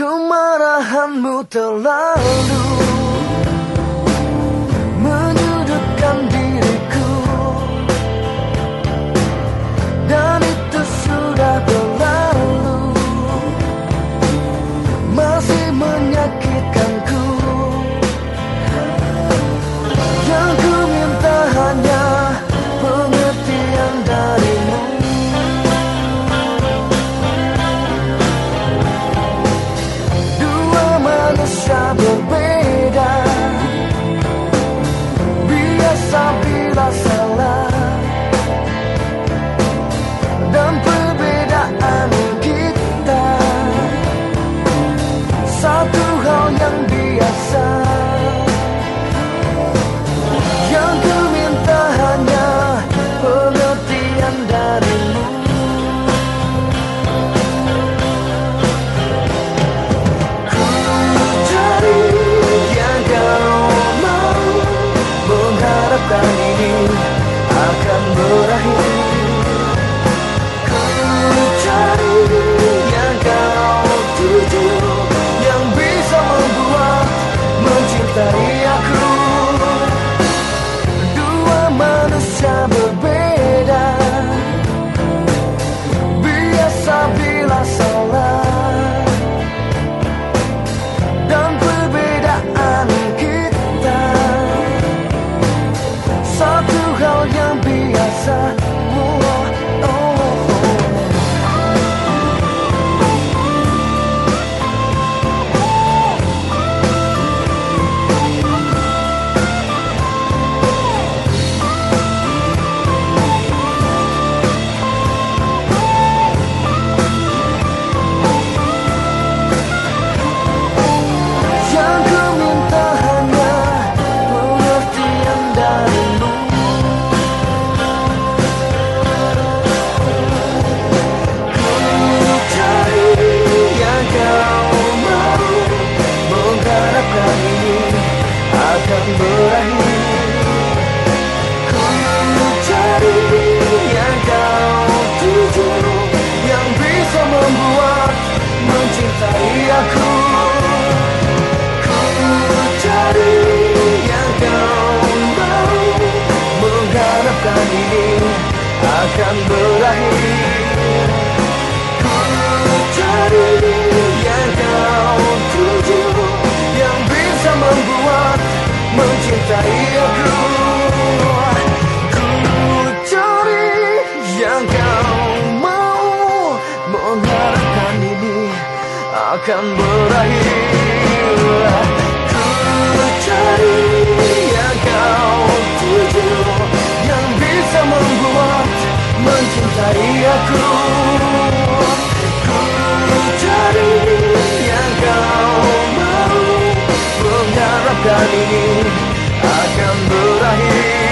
Kemarahanmu terlalu guess I'll be akan berakhir. akan berakhir. Ku cari yang kau tuju Yang bisa membuat mencintai aku. Ku cari yang kau mau Mengharapkan ini akan berakhir. dan ini akan berakhir.